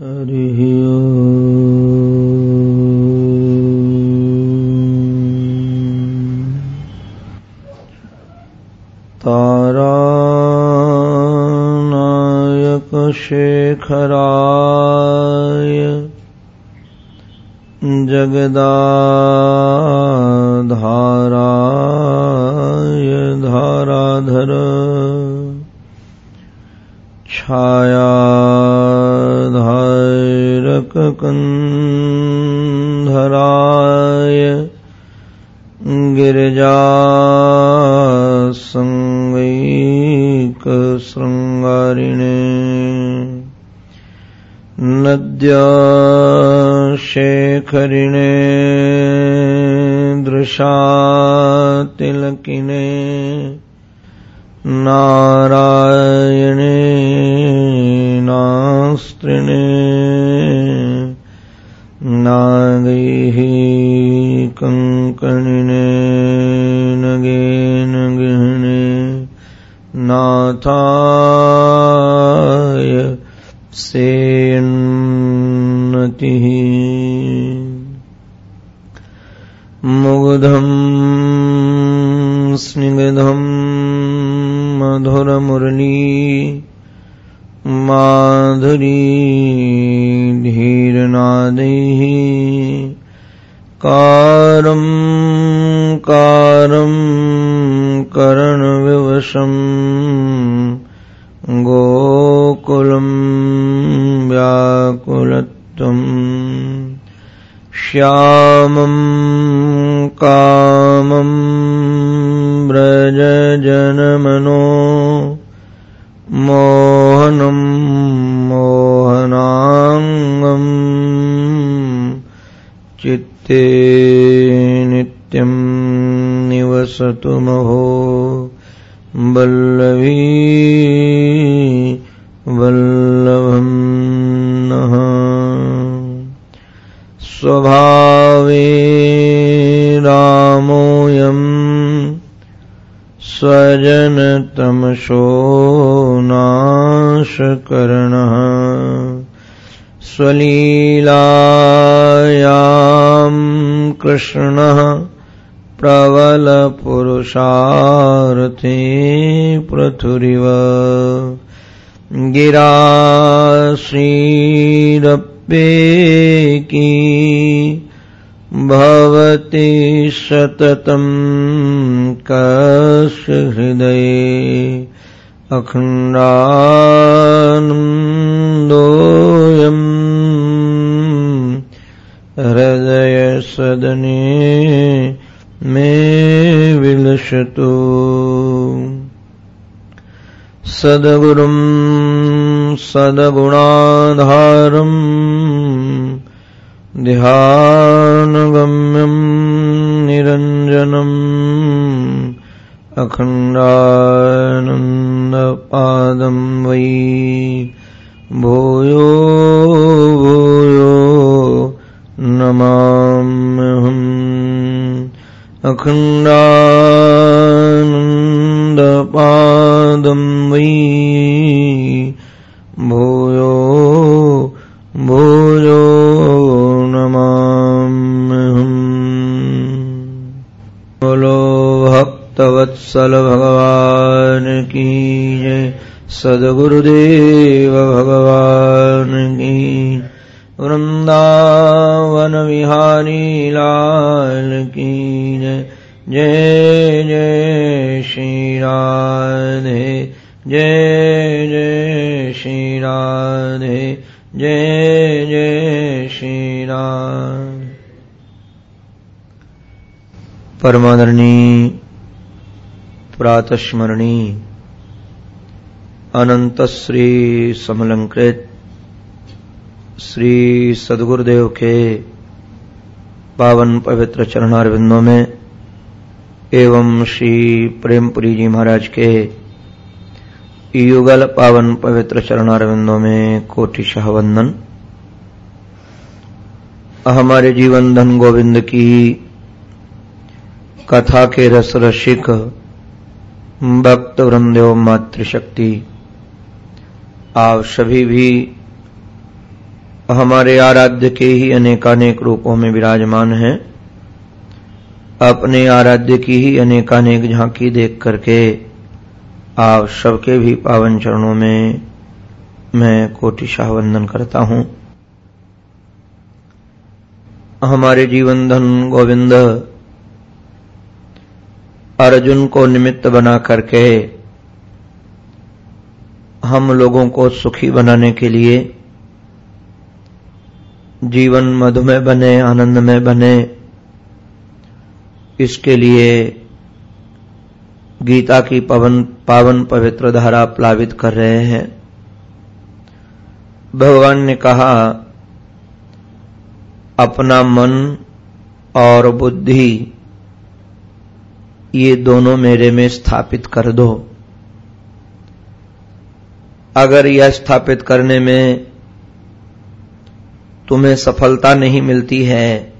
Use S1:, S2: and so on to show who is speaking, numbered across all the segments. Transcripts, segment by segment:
S1: हरिः तारानायकशेखराय जगदाधाराय धाराधर छायाधारककन्धराय गिरिजासङ्गैकशृङ्गारिणे नद्याशेखरिणे दृशातिलकिने नारायणे नास्त्रिणे धुरमुरली माधुरी धीरनादैः। कारम् कारम् करणविवशम् गोकुलम् व्याकुलत्वम् श्यामम् कामम् व्रजजनमनो मोहनम् मोहनाङ्गम्। चित्ते नित्यम् निवसतु महो। वल्लवी भजन तमशो नाशकरणः स्वलीलायाम् कृष्णः प्रबलपुरुषारथे पृथुरिव गिराश्रीरप्येकी भवति सततम् कस्य हृदये अखण्डानन्दोऽयम् हृदयसदने मे विलसतु। सद्गुरुम् सद्गुणाधारम् ध्यानगम्यम् निरञ्जनम् अखण्डानन्दपादम् वै भूयो भूयो नमाम्यहम् अखण्डानन्दपादम् वै भक्तवत्सल भगवान की जय। सद्गुरुदेव भगवान की। वृंदावन विहारी लाल की जय। जय जय श्री राधे। जय जय श्री राधे। जय जय श्री राम। परमादरणी प्रातस्मरणी अनंत श्री समलंकृत श्री सदगुरुदेव के पावन पवित्र चरणारविंदों में एवं श्री प्रेमपुरी जी महाराज के युगल पावन पवित्र चरणारविंदों में कोटिशाह वंदन हमारे जीवन धन गोविंद की कथा के रस रसिक भक्त वृंदेव मातृशक्ति। आप सभी भी हमारे आराध्य के ही अनेकानेक रूपों में विराजमान हैं। अपने आराध्य की ही अनेकानेक झांकी देख करके आप सबके भी पावन चरणों में मैं कोटिशाह वंदन करता हूँ। हमारे जीवन धन गोविंद अर्जुन को निमित्त बना करके हम लोगों को सुखी बनाने के लिए जीवन मधुमय बने, आनंदमय बने, इसके लिए गीता की पवन, पावन पवित्र धारा प्लावित कर रहे हैं। भगवान ने कहा, अपना मन और बुद्धि ये दोनों मेरे में स्थापित कर दो। अगर यह स्थापित करने में तुम्हें सफलता नहीं मिलती है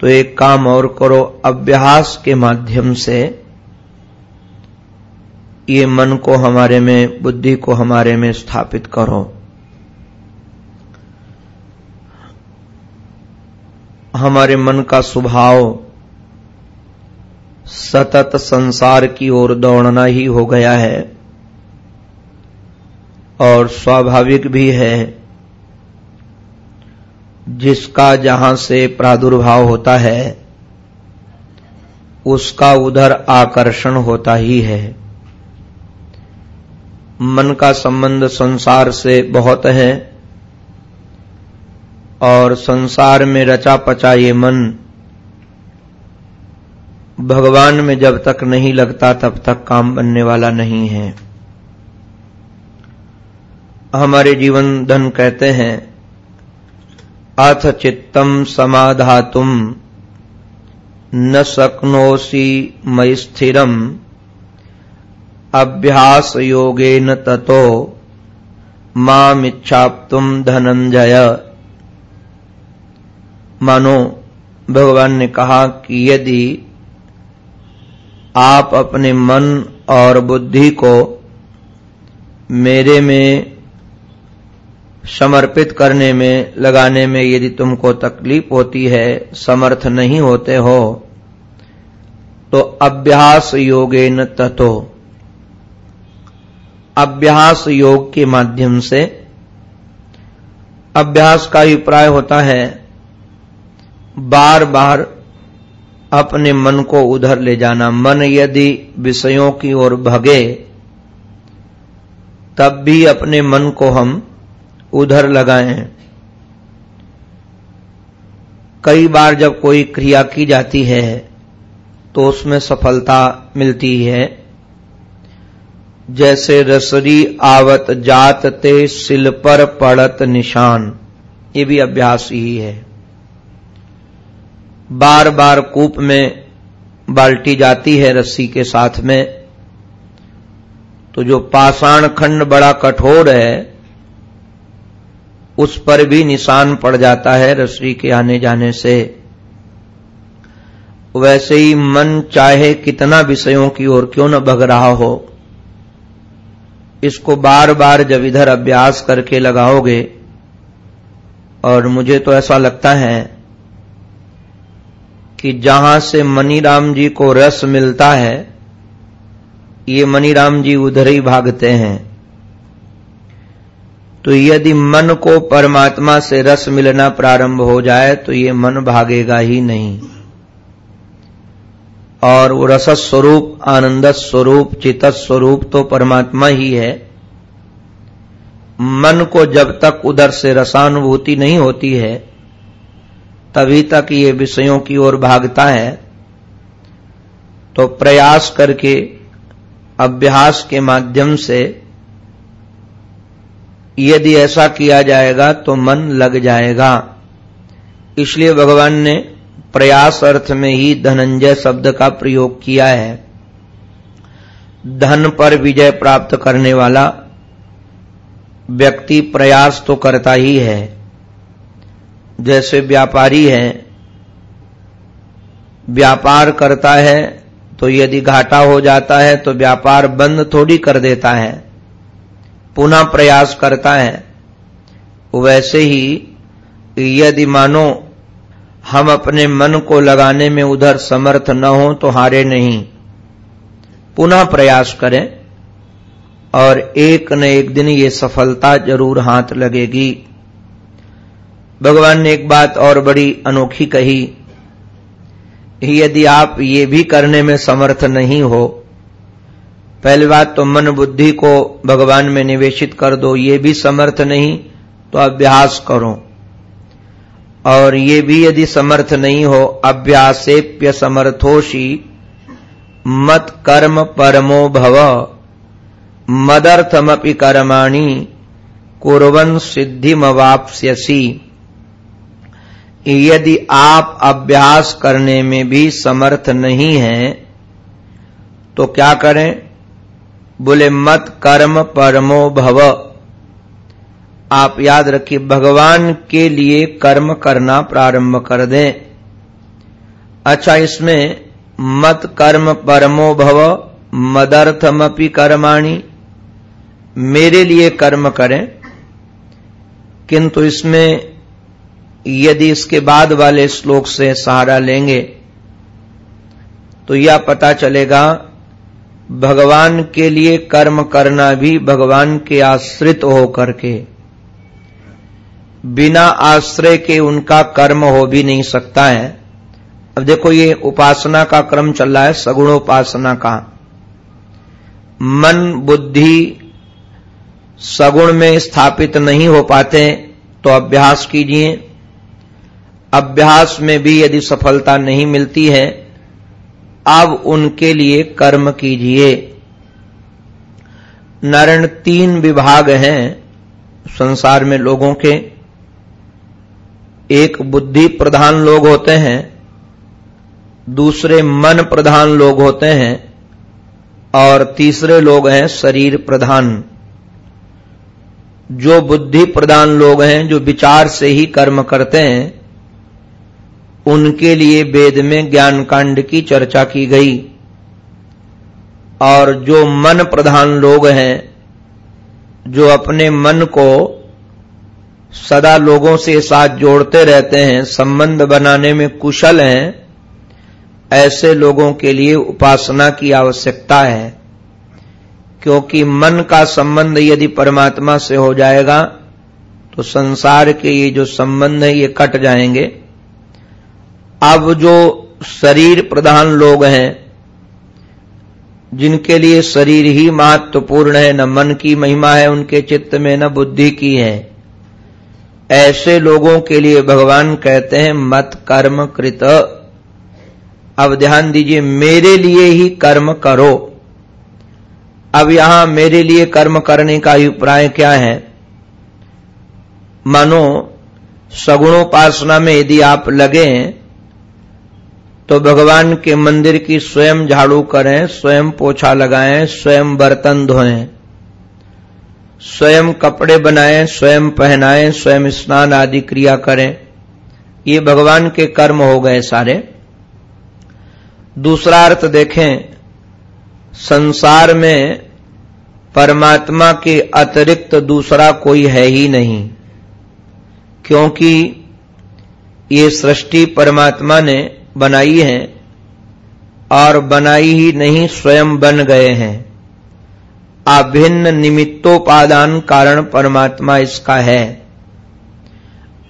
S1: तो एक काम और करो अभ्यास के माध्यम से। ये मन को हमारे में, बुद्धि को हमारे में स्थापित करो। हमारे मन का स्वभाव सतत संसार की ओर दौड़ना ही हो गया है। और स्वाभाविक भी है। जिसका जहाँ से प्रादुर्भाव होता है, उसका उधर आकर्षण होता ही है। मन का संबंध संसार से बहुत है, और संसार में रचा पचा ये मन भगवान में जब तक नहीं लगता, तब तक काम बनने वाला नहीं है। हमारे जीवन धन कहते हैं, अथ चित्तम समाधातुम, न शक्नोसी मई स्थिरम अभ्यास योगेन ततो, मामिच्छाप्तुम धनंजय। मानो, भगवान ने कहा कि यदि आप अपने मन और बुद्धि को मेरे में समर्पित करने में, लगाने में यदि तुमको तकलीफ़ होती है, समर्थ नहीं होते हो तो अभ्यास योगेन ततो। अभ्यास योग के माध्यम से अभ्यास का अभिप्राय होता है बार बार अपने मन को उधर ले जाना। मन यदि विषयों की ओर भगे, तब भी अपने मन को हम उधर लगाएँ। कई बार जब कोई क्रिया की जाती है तो उसमें सफलता मिलती है। जैसे रसरी आवत जात ते सिल पर पड़त निशान। ये भी अभ्यास ही है। बार बार कूप में बाल्टी जाती है रस्सी के साथ में तो जो पाषाण खंड बड़ा कठोर है, उस पर भी निशान पड़ जाता है रस्सी के आने जाने से। वैसे ही मन चाहे कितना विषयों की ओर क्यों न भग रहा हो, इसको बार बार जब इधर अभ्यास करके लगाओगे, और मुझे तो ऐसा लगता है कि जहाँ से मनीराम जी को रस मिलता है, ये मनीराम जी उधर ही भागते हैं। तो यदि मन को परमात्मा से रस मिलना प्रारंभ हो जाए तो ये मन भागेगा ही नहीं। और वो रस स्वरूप आनंद स्वरूप चित स्वरूप तो परमात्मा ही है। मन को जब तक उधर से रसानुभूति नहीं होती है तभी तक ये विषयों की ओर भागता है तो प्रयास करके अभ्यास के माध्यम से यदि ऐसा किया जाएगा तो मन लग जाएगा। इसलिए भगवान ने प्रयास अर्थ में ही धनंजय शब्द का प्रयोग किया है। धन पर विजय प्राप्त करने वाला व्यक्ति प्रयास तो करता ही है। जैसे व्यापारी है, व्यापार करता है तो यदि घाटा हो जाता है तो व्यापार बंद थोड़ी कर देता है, पुनः प्रयास करता है। वैसे ही, यदि मानो हम अपने मन को लगाने में उधर समर्थ न हो तो हारे नहीं। पुनः प्रयास करें, और एक न एक दिन ये सफलता ज़रूर हाथ लगेगी। भगवान ने एक बात और बड़ी अनोखी कही, यदि आप ये भी करने में समर्थ नहीं हो, पहली बात तो मन बुद्धि को भगवान में निवेशित कर दो, ये भी समर्थ नहीं तो अभ्यास करो। और ये भी यदि समर्थ नहीं हो, अभ्यासेप्य समर्थोषी, मत कर्म परमो भव, मदर्थमपि कर्माणि, कुर्वन सिद्धिमवाप्स्यसी। यदि आप अभ्यास करने में भी समर्थ नहीं हैं तो क्या करें? बोले, मत कर्म परमो भव। आप याद रखिए, भगवान के लिए कर्म करना प्रारंभ कर दें। अच्छा इसमें मत कर्म परमो भव, मदर्थमपि कर्माणी, मेरे लिए कर्म करें, किंतु इसमें यदि इसके बाद वाले श्लोक से सहारा लेंगे तो यह पता चलेगा, भगवान के लिए कर्म करना भी भगवान के आश्रित होकर के। बिना आश्रय के उनका कर्म हो भी नहीं सकता है। अब देखो ये उपासना का क्रम चल रहा है, सगुणोपासना का। मन, बुद्धि सगुण में स्थापित नहीं हो पाते तो अभ्यास कीजिए। अभ्यास में भी यदि सफलता नहीं मिलती है, अब उनके लिए कर्म कीजिए। नारायण तीन विभाग हैं संसार में लोगों के। एक बुद्धि प्रधान लोग होते हैं, दूसरे मन प्रधान लोग होते हैं, और तीसरे लोग हैं शरीर प्रधान। जो बुद्धि प्रधान लोग हैं, जो विचार से ही कर्म करते हैं उनके लिए वेद में ज्ञान कांड की चर्चा की गई। और जो मन प्रधान लोग हैं, जो अपने मन को सदा लोगों से साथ जोड़ते रहते हैं, संबंध बनाने में कुशल हैं, ऐसे लोगों के लिए उपासना की आवश्यकता है। क्योंकि मन का संबंध यदि परमात्मा से हो जाएगा तो संसार के ये जो संबंध है, ये कट जाएँगे। अब जो शरीर प्रधान लोग हैं, जिनके लिए शरीर ही महत्वपूर्ण है, न मन की महिमा है उनके चित्त में, न बुद्धि की है, ऐसे लोगों के लिए भगवान कहते हैं, मत कर्म कृत। अब ध्यान दीजिए, मेरे लिए ही कर्म करो। अब यहाँ मेरे लिए कर्म करने का अभिप्राय क्या है? मानो सगुणोपासना में यदि आप लगे तो भगवान के मंदिर की स्वयं झाड़ू करें, स्वयं पोछा लगाएँ, स्वयं बर्तन धोएँ, स्वयं कपड़े बनाएँ, स्वयं पहनाएँ, स्वयं स्नान आदि क्रिया करें। ये भगवान के कर्म हो गए सारे। दूसरा अर्थ देखें, संसार में परमात्मा के अतिरिक्त दूसरा कोई है ही नहीं, क्योंकि ये सृष्टि परमात्मा ने बनाई है और बनाई ही नहीं, स्वयं बन गए हैं। अभिन्न निमित्तोपादान कारण परमात्मा इसका है।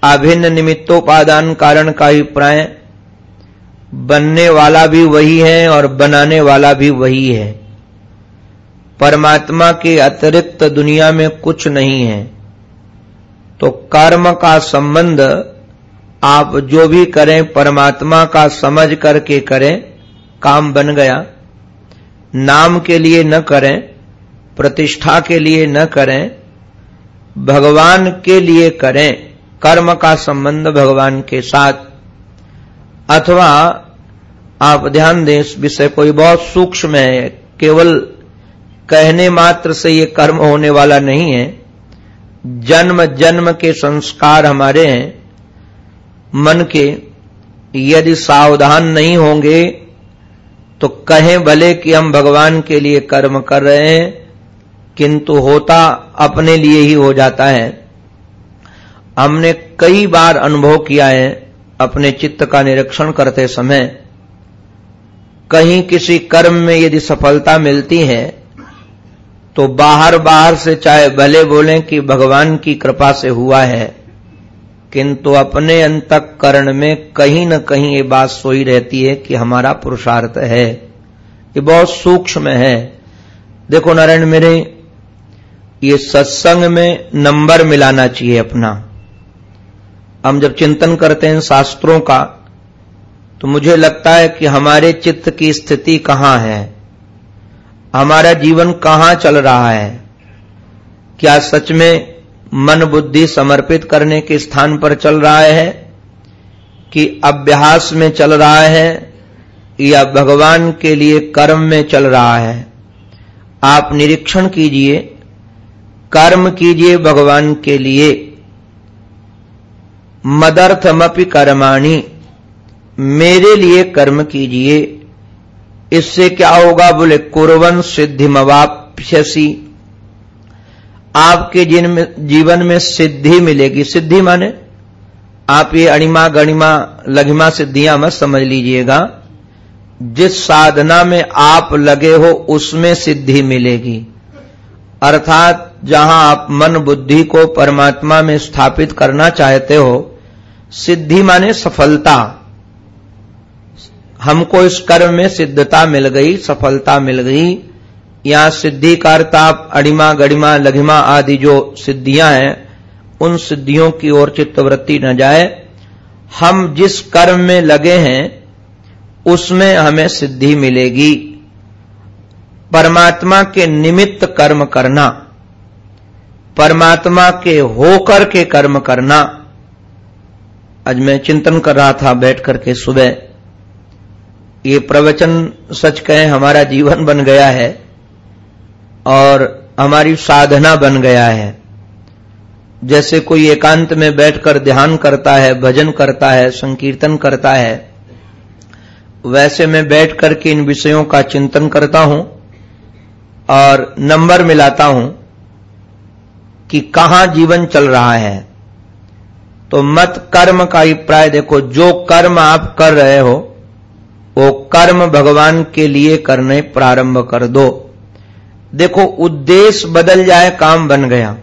S1: अभिन्न निमित्तोपादान कारण का अभिप्राय, बनने वाला भी वही है और बनाने वाला भी वही है। परमात्मा के अतिरिक्त दुनिया में कुछ नहीं है। तो कर्म का संबंध आप जो भी करें, परमात्मा का समझ करके करें, काम बन गया। नाम के लिए न करें, प्रतिष्ठा के लिए न करें, भगवान के लिए करें, कर्म का संबंध भगवान के साथ। अथवा आप ध्यान दें, इस विषय कोई बहुत सूक्ष्म है, केवल कहने मात्र से ये कर्म होने वाला नहीं है। जन्म जन्म के संस्कार हमारे हैं। मन के, यदि सावधान नहीं होंगे तो कहें भले कि हम भगवान के लिए कर्म कर रहे हैं, किंतु होता अपने लिए ही हो जाता है। हमने कई बार अनुभव किया है अपने चित्त का निरीक्षण करते समय। कहीं किसी कर्म में यदि सफलता मिलती है तो बाहर बाहर से चाहे भले बोलें कि भगवान की कृपा से हुआ है। किंतु अपने अंतकरण में कहीं न कहीं ये बात सोई रहती है कि हमारा पुरुषार्थ है, ये बहुत सूक्ष्म है। देखो नारायण, मेरे ये सत्संग में नंबर मिलाना चाहिए अपना। हम जब चिंतन करते हैं शास्त्रों का तो मुझे लगता है कि हमारे चित्त की स्थिति कहाँ है? हमारा जीवन कहाँ चल रहा है? क्या सच में मन बुद्धि समर्पित करने के स्थान पर चल रहा है, कि अभ्यास में चल रहा है, या भगवान के लिए कर्म में चल रहा है। आप निरीक्षण कीजिए, कर्म कीजिए भगवान के लिए। मदर्थमपि कर्माणी, मेरे लिए कर्म कीजिए। इससे क्या होगा बोले, कुरवन सिद्धिमवाप्यसी आपके जिन जीवन में सिद्धि मिलेगी। सिद्धि माने, आप ये अणिमा, गणिमा, लघिमा सिद्धियाँ मत समझ लीजिएगा। जिस साधना में आप लगे हो, उसमें सिद्धि मिलेगी। अर्थात, जहाँ आप मन बुद्धि को परमात्मा में स्थापित करना चाहते हो, सिद्धि माने सफलता। हमको इस कर्म में सिद्धता मिल गई, सफलता मिल गई। यहाँ सिद्धि कारताप अड़िमा, गड़िमा, लघिमा आदि जो सिद्धियाँ हैं, उन सिद्धियों की ओर चित्तवृत्ति न जाए। हम जिस कर्म में लगे हैं, उसमें हमें सिद्धि मिलेगी। परमात्मा के निमित्त कर्म करना, परमात्मा के होकर के कर्म करना। आज मैं चिंतन कर रहा था बैठ करके सुबह। ये प्रवचन सच कहें हमारा जीवन बन गया है। और हमारी साधना बन गया है। जैसे कोई एकांत में बैठकर ध्यान करता है, भजन करता है, संकीर्तन करता है, वैसे मैं बैठ करके इन विषयों का चिंतन करता हूँ और नंबर मिलाता हूँ कि कहाँ जीवन चल रहा है। तो मत कर्म का अभिप्राय देखो, जो कर्म आप कर रहे हो, वो कर्म भगवान के लिए करने प्रारंभ कर दो। देखो, उद्देश्य बदल जाए, काम बन गया।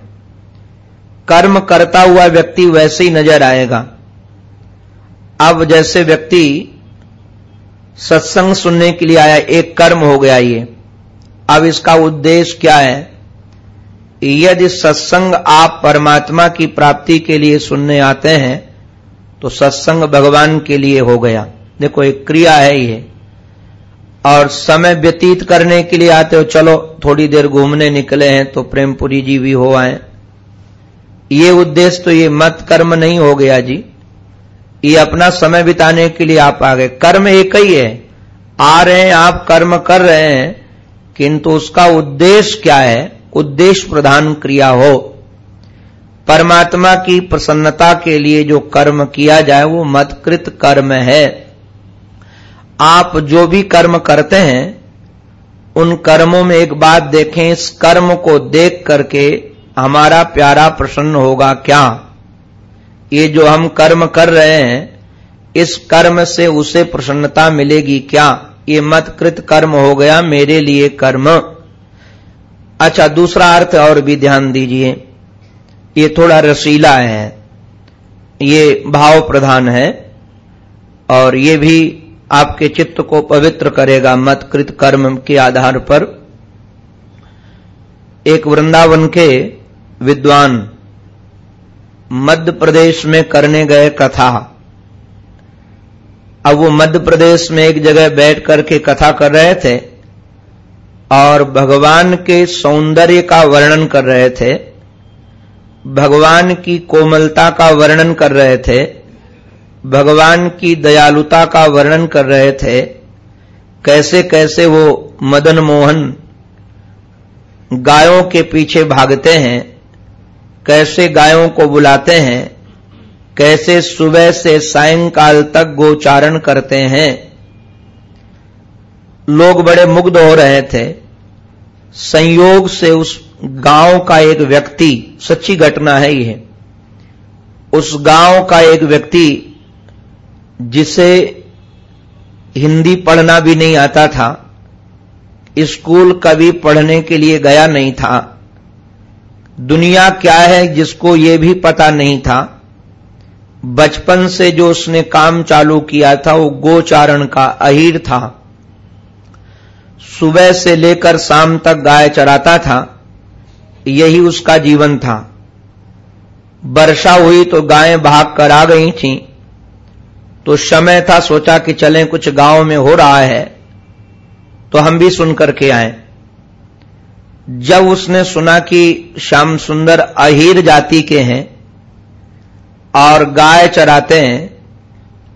S1: कर्म करता हुआ व्यक्ति वैसे ही नज़र आएगा। अब जैसे व्यक्ति सत्संग सुनने के लिए आया, एक कर्म हो गया ये। अब इसका उद्देश्य क्या है? यदि सत्संग आप परमात्मा की प्राप्ति के लिए सुनने आते हैं तो सत्संग भगवान के लिए हो गया। देखो, एक क्रिया है ये। और समय व्यतीत करने के लिए आते हो, चलो, थोड़ी देर घूमने निकले हैं तो प्रेमपुरी जी भी हो आए। ये उद्देश्य तो ये मत कर्म नहीं हो गया जी। ये अपना समय बिताने के लिए आप आ गए। कर्म एक ही है। आ रहे हैं, आप कर्म कर रहे हैं, किंतु उसका उद्देश्य क्या है? उद्देश्य प्रधान क्रिया हो। परमात्मा की प्रसन्नता के लिए जो कर्म किया जाए, वो मतकृत कर्म है। आप जो भी कर्म करते हैं, उन कर्मों में एक बात देखें, इस कर्म को देख करके हमारा प्यारा प्रसन्न होगा क्या? ये जो हम कर्म कर रहे हैं, इस कर्म से उसे प्रसन्नता मिलेगी क्या? ये मत कृत कर्म हो गया मेरे लिए कर्म। अच्छा दूसरा अर्थ और भी ध्यान दीजिए। ये थोड़ा रसीला है। ये भाव प्रधान है। और ये भी आपके चित्त को पवित्र करेगा मत कृत कर्म के आधार पर। एक वृंदावन के विद्वान मध्य प्रदेश में करने गए कथा। अब वो मध्य प्रदेश में एक जगह बैठ करके कथा कर रहे थे और भगवान के सौंदर्य का वर्णन कर रहे थे, भगवान की कोमलता का वर्णन कर रहे थे। भगवान की दयालुता का वर्णन कर रहे थे, कैसे कैसे वो मदन मोहन गायों के पीछे भागते हैं, कैसे गायों को बुलाते हैं, कैसे सुबह से सायंकाल तक गोचारण करते हैं। लोग बड़े मुग्ध हो रहे थे। संयोग से उस गाँव का एक व्यक्ति, सच्ची घटना है यह, उस गाँव का एक व्यक्ति जिसे हिंदी पढ़ना भी नहीं आता था, स्कूल कभी पढ़ने के लिए गया नहीं था, दुनिया क्या है जिसको ये भी पता नहीं था, बचपन से जो उसने काम चालू किया था, वो गोचारण का अहीर था। सुबह से लेकर शाम तक गाय चराता था, यही उसका जीवन था। वर्षा हुई तो गायें भाग कर आ गई थीं। तो समय था सोचा कि चलें, कुछ गाँव में हो रहा है तो हम भी सुन करके आए। जब उसने सुना कि श्याम सुंदर अहीर जाति के हैं और गाय चराते हैं,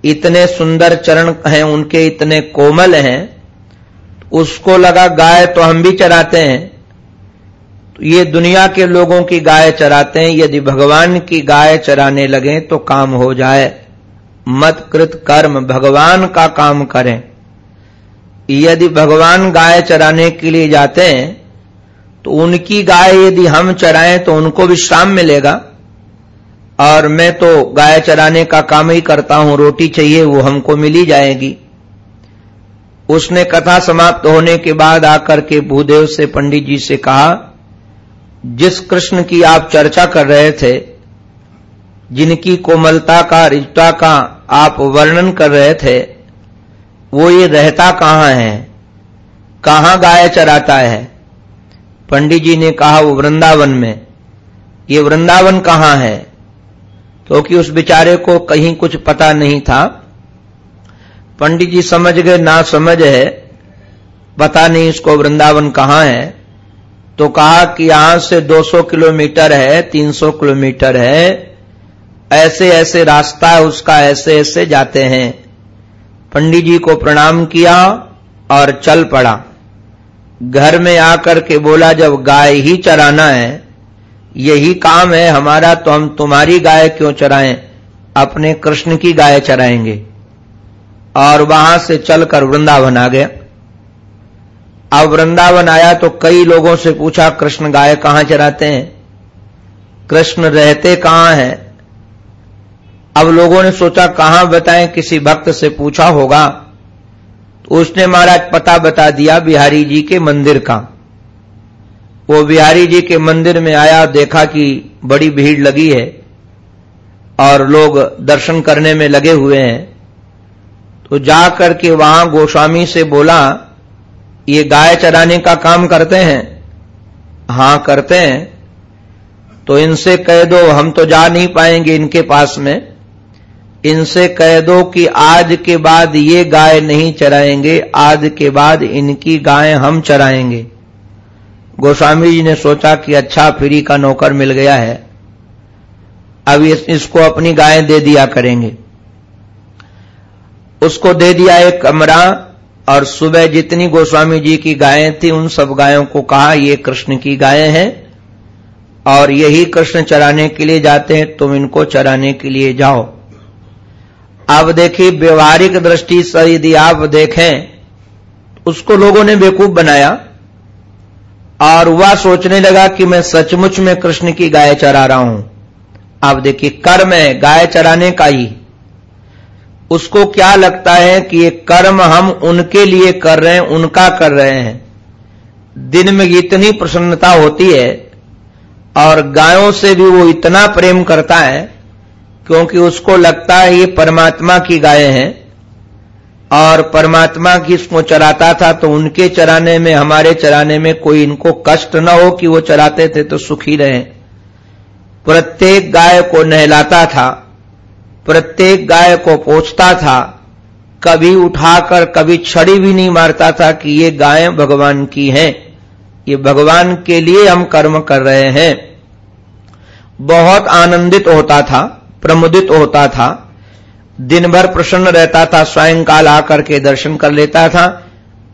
S1: इतने सुंदर चरण हैं, उनके इतने कोमल हैं, उसको लगा गाय तो हम भी चराते हैं। तो ये दुनिया के लोगों की गाय चराते हैं, यदि भगवान की गाय चराने लगे तो काम हो जाए। मत कृत कर्म, भगवान का काम करें। यदि भगवान गाय चराने के लिए जाते हैं तो उनकी गाय यदि हम चराएँ तो उनको विश्राम मिलेगा। और मैं तो गाय चराने का काम ही करता हूँ, रोटी चाहिए, वो हमको मिली जाएगी। उसने कथा समाप्त होने के बाद आकर के भूदेव से पंडित जी से कहा, जिस कृष्ण की आप चर्चा कर रहे थे जिनकी कोमलता का, रिजता का आप वर्णन कर रहे थे, वो ये रहता कहाँ है? कहाँ गाय चराता है? पंडित जी ने कहा, वो वृंदावन में। ये वृंदावन कहाँ है? क्योंकि तो उस बेचारे को कहीं कुछ पता नहीं था। पंडित जी समझ गए, ना समझ है, पता नहीं इसको वृंदावन कहाँ है। तो कहा कि यहाँ से 200 किलोमीटर है 300 किलोमीटर है ऐसे ऐसे रास्ता है, उसका ऐसे ऐसे जाते हैं। पंडित जी को प्रणाम किया और चल पड़ा। घर में आकर के बोला, जब गाय ही चराना है, यही काम है हमारा तो हम तुम्हारी गाय क्यों चराएँ? अपने कृष्ण की गाय चराएँगे। और वहाँ से चलकर वृंदावन आ गया। अब वृंदावन आया तो कई लोगों से पूछा, कृष्ण गाय कहाँ चराते हैं? कृष्ण, रहते कहाँ हैं? अब लोगों ने सोचा, कहाँ बताएँ, किसी भक्त से पूछा होगा। तो उसने महाराज पता बता दिया बिहारी जी के मंदिर का। वो बिहारी जी के मंदिर में आया, देखा कि बड़ी भीड़ लगी है और लोग दर्शन करने में लगे हुए हैं। तो जाकर के वहाँ गोस्वामी से बोला, ये गाय चराने का काम करते हैं? हाँ, करते हैं। तो इनसे कह दो, हम तो जा नहीं पाएँगे इनके पास में। इनसे कह दो कि आज के बाद ये गाय नहीं चराएँगे आज के बाद इनकी गाय हम चराएँगे। गोस्वामी जी ने सोचा कि अच्छा फ्री का नौकर मिल गया है। अब इस, इसको अपनी गाय दे दिया करेंगे। उसको दे दिया एक कमरा और सुबह जितनी गोस्वामी जी की गायें थी उन सब गायों को कहा ये कृष्ण की गायें हैं और यही कृष्ण चराने के लिए जाते हैं तुम इनको चराने के लिए जाओ। अब देखिए व्यवहारिक दृष्टि से यदि आप देखें, उसको लोगों ने बेकूफ बनाया और वह सोचने लगा कि मैं सचमुच में कृष्ण की गाय चरा रहा हूँ। आप देखिए, कर्म है, गाय चराने का ही। उसको क्या लगता है कि ये कर्म हम उनके लिए कर रहे हैं, उनका कर रहे हैं? दिन में इतनी प्रसन्नता होती है और गायों से भी वो इतना प्रेम करता है क्योंकि उसको लगता है ये परमात्मा की गाय हैं। और परमात्मा की इसको चराता था तो उनके चराने में, हमारे चराने में कोई इनको कष्ट न हो कि वो चराते थे तो सुखी रहे। प्रत्येक गाय को नहलाता था, प्रत्येक गाय को पोछता था, कभी उठाकर, कभी छड़ी भी नहीं मारता था कि ये गाय भगवान की हैं। ये भगवान के लिए हम कर्म कर रहे हैं। बहुत आनंदित होता था। प्रमुदित होता था। दिन भर प्रसन्न रहता था, सायंकाल आकर के दर्शन कर लेता था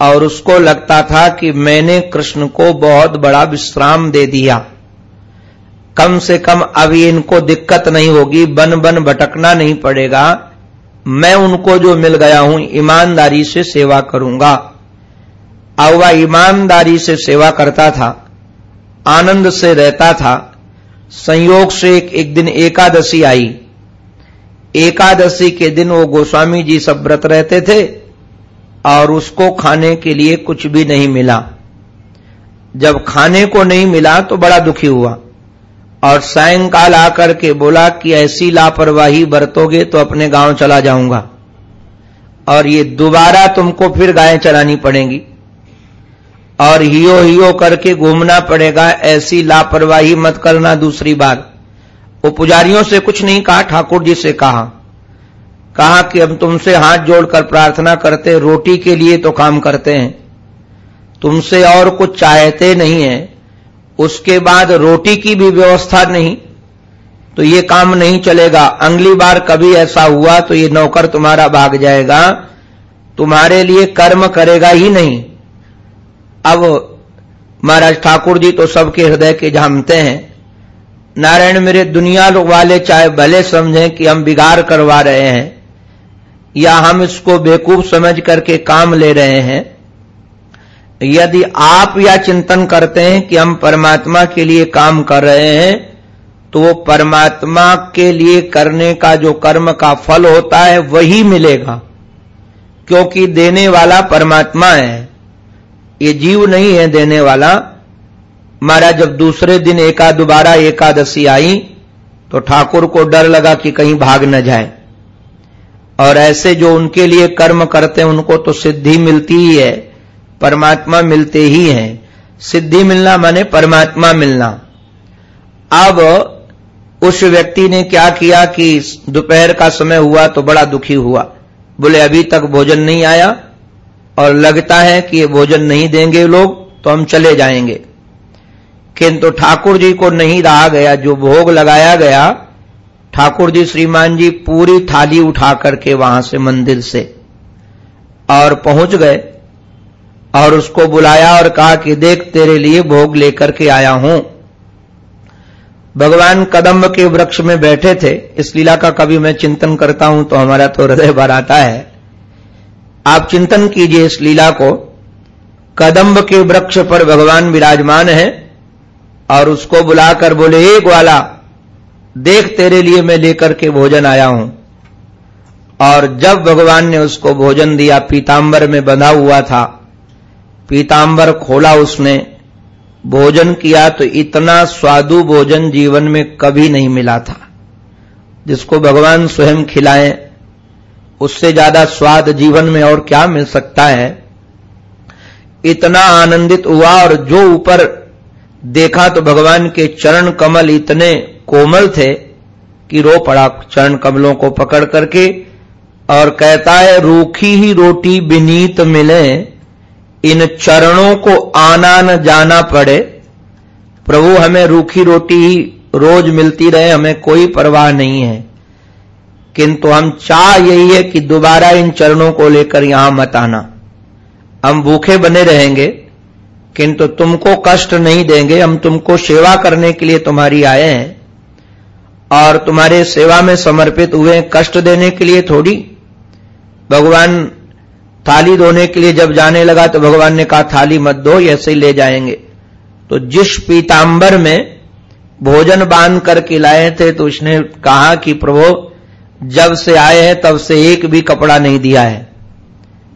S1: और उसको लगता था कि मैंने कृष्ण को बहुत बड़ा विश्राम दे दिया। कम से कम अभी इनको दिक्कत नहीं होगी बन बन भटकना नहीं पड़ेगा। मैं उनको जो मिल गया हूँ, ईमानदारी से सेवा करूँगा। अब वह ईमानदारी से सेवा करता था, आनंद से रहता था। संयोग से एक, एक दिन एकादशी आई। एकादशी के दिन वो गोस्वामी जी सब व्रत रहते थे और उसको खाने के लिए कुछ भी नहीं मिला। जब खाने को नहीं मिला तो बड़ा दुखी हुआ और सायंकाल आकर के बोला कि ऐसी लापरवाही बरतोगे तो अपने गाँव चला जाऊँगा और ये दोबारा तुमको फिर गायें चलानी पड़ेंगी। और हियो हियो करके घूमना पड़ेगा, ऐसी लापरवाही मत करना दूसरी बार वो पुजारियों से कुछ नहीं कहा, ठाकुर जी से कहा। कहा कि हम तुमसे हाथ जोड़कर प्रार्थना करते रोटी के लिए तो काम करते हैं। तुमसे और कुछ चाहते नहीं है। उसके बाद रोटी की भी व्यवस्था नहीं तो ये काम नहीं चलेगा। अगली बार कभी ऐसा हुआ तो ये नौकर तुम्हारा भाग जाएगा। तुम्हारे लिए कर्म करेगा ही नहीं। अब महाराज ठाकुर जी तो सबके हृदय के जानते हैं। नारायण मेरे दुनिया वाले चाहे भले समझें कि हम बिगाड़ करवा रहे हैं, या हम इसको बेकूफ समझ करके काम ले रहे हैं। यदि आप या चिंतन करते हैं कि हम परमात्मा के लिए काम कर रहे हैं तो वो परमात्मा के लिए करने का जो कर्म का फल होता है, वही मिलेगा, क्योंकि देने वाला परमात्मा है। ये जीव नहीं है देने वाला। महाराज, जब दूसरे दिन एका दोबारा एकादशी आई तो ठाकुर को डर लगा कि कहीं भाग न जाए। और ऐसे जो उनके लिए कर्म करते हैं, उनको तो सिद्धि मिलती ही है, परमात्मा मिलते ही हैं। सिद्धि मिलना माने परमात्मा मिलना। अब उस व्यक्ति ने क्या किया कि दोपहर का समय हुआ तो बड़ा दुखी हुआ। बोले, अभी तक भोजन नहीं आया और लगता है कि ये भोजन नहीं देंगे लोग तो हम चले जाएँगे। किंतु ठाकुर जी को नहीं रहा गया, जो भोग लगाया गया, ठाकुर जी श्रीमान जी पूरी थाली उठा करके वहाँ से मंदिर से और पहुँच गए और उसको बुलाया और कहा कि देख, तेरे लिए भोग लेकर के आया हूँ। भगवान कदम्ब के वृक्ष में बैठे थे, इस लीला का कभी मैं चिंतन करता हूँ तो हमारा तो हृदय भर आता है। आप चिंतन कीजिए इस लीला को। कदम्ब के वृक्ष पर भगवान विराजमान है और उसको बुलाकर बोले, हे ग्वाला, देख तेरे लिए मैं लेकर के भोजन आया हूँ। और जब भगवान ने उसको भोजन दिया, पीतांबर में बंधा हुआ था, पीतांबर खोला उसने। भोजन किया तो इतना स्वादु भोजन जीवन में कभी नहीं मिला था, जिसको भगवान स्वयं खिलाए। उससे ज़्यादा स्वाद जीवन में और क्या मिल सकता है? इतना आनंदित हुआ और जो ऊपर देखा तो भगवान के चरण कमल इतने कोमल थे कि रो पड़ा चरण कमलों को पकड़ करके और कहता है, रूखी ही रोटी बिनीत मिले, इन चरणों को आना न जाना पड़े। प्रभु, हमें रूखी रोटी ही रोज मिलती रहे, हमें कोई परवाह नहीं है। किंतु हम चाह यही है कि दोबारा इन चरणों को लेकर यहाँ मत आना। हम भूखे बने रहेंगे, किंतु तुमको कष्ट नहीं देंगे, हम तुमको सेवा करने के लिए तुम्हारी आए हैं। और तुम्हारे सेवा में समर्पित हुए कष्ट देने के लिए थोड़ी। भगवान थाली धोने के लिए जब जाने लगा तो भगवान ने कहा, थाली मत दो ऐसे ही ले जाएँगे। तो जिस पीतांबर में भोजन बाँध करके लाए थे तो उसने कहा कि, प्रभु जब से आए हैं, तब से एक भी कपड़ा नहीं दिया है।